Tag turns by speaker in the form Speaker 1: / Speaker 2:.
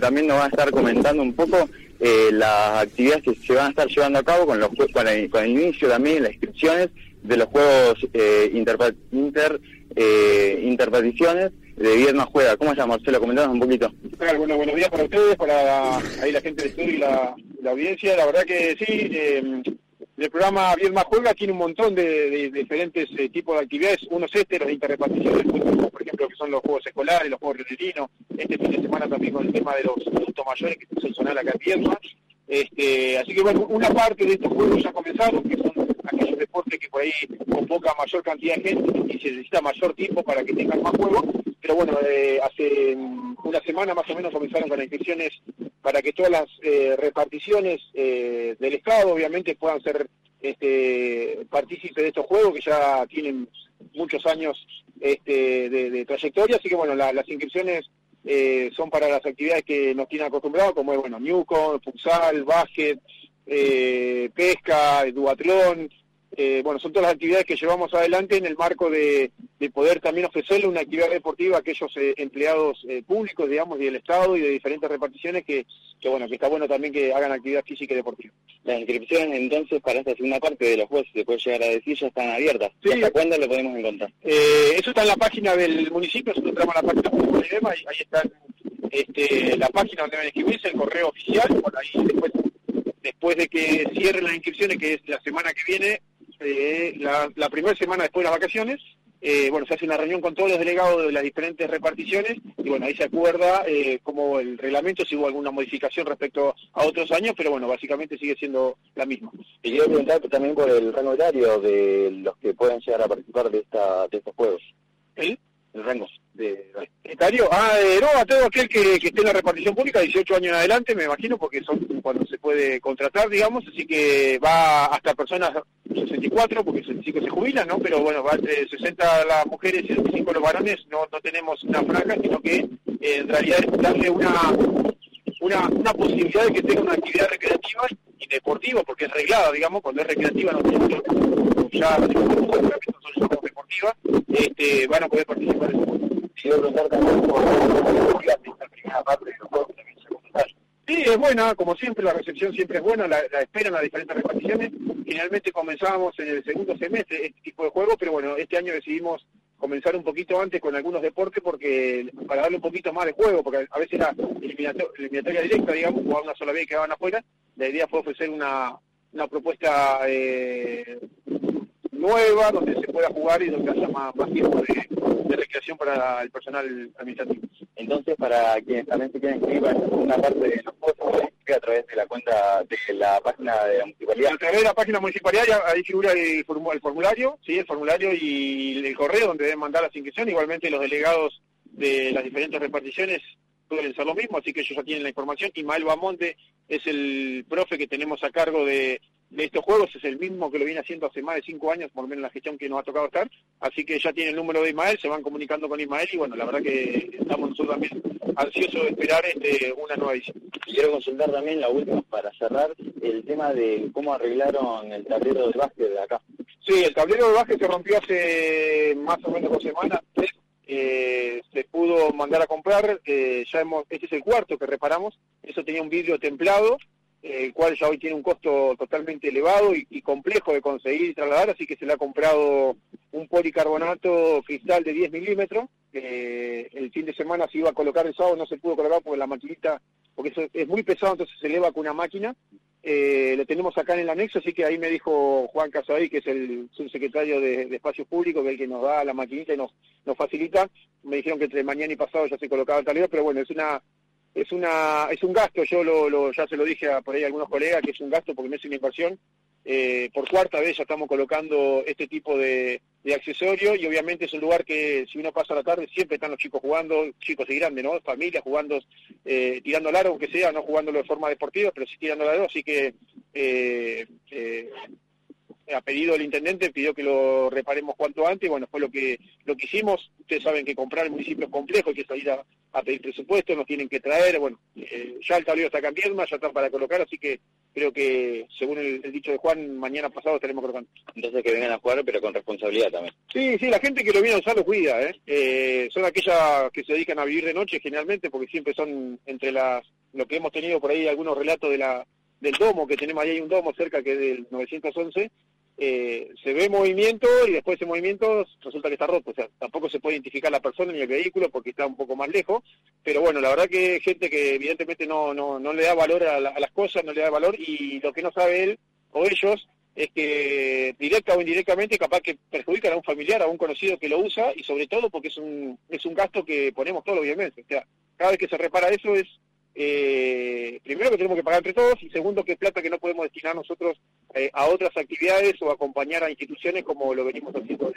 Speaker 1: también nos va a estar comentando un poco eh, las actividades que se van a estar llevando a cabo con, los, con, el, con el inicio también, las inscripciones de los juegos eh, inter, eh, interparticiones de Viernes Juega. ¿Cómo se llama, Marcelo? Comentanos un poquito.
Speaker 2: Bueno, buenos días para ustedes, para ahí la gente de estudio y la, la audiencia. La verdad que sí, eh, el programa Más Juega tiene un montón de, diferentes eh, tipos de actividades. Unos este, los de interrepartición por ejemplo, que son los juegos escolares, los juegos retirinos. Este fin de semana también con el tema de los adultos mayores, que es el sonar acá en Este, así que bueno, una parte de estos juegos ya comenzaron, que son aquellos deportes que por ahí convoca mayor cantidad de gente y se necesita mayor tiempo para que tengan más juegos. Pero bueno, eh, hace una semana más o menos comenzaron con las inscripciones para que todas las eh, reparticiones eh, del Estado obviamente puedan ser este, partícipes de estos juegos que ya tienen muchos años este, de, trayectoria, así que bueno, las inscripciones eh, son para las actividades que nos tienen acostumbrados, como es bueno, Newcom, futsal, básquet, pesca, duatlón, eh, bueno, son todas las actividades que llevamos adelante en el marco de, poder también ofrecerle una actividad deportiva a aquellos eh, empleados eh, públicos, digamos, del Estado y de diferentes reparticiones que, bueno, que está bueno también que hagan actividad física y deportiva.
Speaker 1: Las inscripciones entonces para esta segunda parte de los juegos, se puede llegar a decir, ya están abiertas. ¿Hasta cuándo lo podemos encontrar?
Speaker 2: eso está en la página del municipio, nosotros entramos a la página de ahí, ahí está este, la página donde deben inscribirse, el correo oficial, bueno, ahí después, después de que cierren las inscripciones, que es la semana que viene, eh, la, primera semana después de las vacaciones, eh, bueno, se hace una reunión con todos los delegados de las diferentes reparticiones y bueno, ahí se acuerda eh, como el reglamento, si hubo alguna modificación respecto a otros años, pero bueno, básicamente sigue siendo la misma.
Speaker 1: Y quiero preguntar también por el rango horario de los que pueden llegar a participar de, esta, de estos juegos.
Speaker 2: ¿El?
Speaker 1: El rango de...
Speaker 2: ¿Estario? Ah, no, a todo aquel que, esté en la repartición pública, 18 años en adelante, me imagino, porque son cuando se puede contratar, digamos, así que va hasta personas 64, porque 65 se jubilan, ¿no? Pero bueno, va entre 60 las mujeres y 65 los varones, no, no tenemos una franja, sino que eh, en realidad es darle una, una, una posibilidad de que tenga una actividad recreativa y deportiva, porque es reglada, digamos, cuando es recreativa no tiene ya son deportiva, este, van a poder participar en la juegos Sí, es buena, como siempre, la recepción siempre es buena, la, la esperan las diferentes reparticiones. Generalmente comenzamos en el segundo semestre este tipo de juego, pero bueno, este año decidimos comenzar un poquito antes con algunos deportes porque para darle un poquito más de juego, porque a veces era eliminatoria, directa, digamos, jugar una sola vez y quedaban afuera. La idea fue ofrecer una, una propuesta eh, nueva donde se pueda jugar y donde haya más, tiempo de, recreación para el personal administrativo.
Speaker 1: Entonces, para quienes también se quieren inscribir una parte de los juegos, a través de la cuenta de la página de la municipalidad.
Speaker 2: A través de la página municipalidad ahí figura el, formulario, sí, el formulario y el correo donde deben mandar las inscripciones. Igualmente los delegados de las diferentes reparticiones pueden ser lo mismo, así que ellos ya tienen la información. Ismael Bamonte es el profe que tenemos a cargo de de estos juegos es el mismo que lo viene haciendo hace más de cinco años, por lo menos la gestión que nos ha tocado estar, así que ya tiene el número de Ismael, se van comunicando con Ismael y bueno, la verdad que estamos nosotros también ansiosos de esperar este, una nueva edición.
Speaker 1: Quiero consultar también la última para cerrar, el tema de cómo arreglaron el tablero de básquet de acá.
Speaker 2: Sí, el tablero de básquet se rompió hace más o menos dos semanas, eh, se pudo mandar a comprar, eh, ya hemos, este es el cuarto que reparamos, eso tenía un vidrio templado, el cual ya hoy tiene un costo totalmente elevado y, complejo de conseguir y trasladar, así que se le ha comprado un policarbonato cristal de 10 milímetros. el fin de semana se iba a colocar el sábado, no se pudo colocar porque la maquinita, porque eso es muy pesado, entonces se eleva con una máquina. Eh, lo tenemos acá en el anexo, así que ahí me dijo Juan Casaday, que es el subsecretario de, de Espacios Públicos, que es el que nos da la maquinita y nos, nos facilita. Me dijeron que entre mañana y pasado ya se colocaba el tablero, pero bueno, es una es una es un gasto, yo lo, ya se lo dije a por ahí a algunos colegas que es un gasto porque no es una inversión. Eh, por cuarta vez ya estamos colocando este tipo de, de accesorios y obviamente es un lugar que si uno pasa la tarde siempre están los chicos jugando, chicos y grandes, ¿no? Familias jugando, eh, tirando largo, aunque sea, no jugándolo de forma deportiva, pero sí tirando largo, así que eh, a pedido del intendente, pidió que lo reparemos cuanto antes, bueno, fue lo que lo que hicimos. Ustedes saben que comprar el municipio es complejo, hay que salir a, pedir presupuesto, nos tienen que traer, bueno, eh, ya el tablero está acá en ya están para colocar, así que creo que, según el, dicho de Juan, mañana pasado estaremos colocando.
Speaker 1: Entonces que vengan a jugar, pero con responsabilidad también.
Speaker 2: Sí, sí, la gente que lo viene a usar lo cuida, ¿eh? eh son aquellas que se dedican a vivir de noche generalmente, porque siempre son entre las, lo que hemos tenido por ahí algunos relatos de la del domo, que tenemos ahí hay un domo cerca que es del 911, eh, se ve movimiento y después ese movimiento resulta que está roto. O sea, tampoco se puede identificar la persona ni el vehículo porque está un poco más lejos. Pero bueno, la verdad que gente que evidentemente no, no, no le da valor a, las cosas, no le da valor y lo que no sabe él o ellos es que directa o indirectamente capaz que perjudican a un familiar, a un conocido que lo usa y sobre todo porque es un, es un gasto que ponemos todos los meses. O sea, cada vez que se repara eso es eh, primero que tenemos que pagar entre todos y segundo que plata que no podemos destinar nosotros eh, a otras actividades o acompañar a instituciones como lo venimos haciendo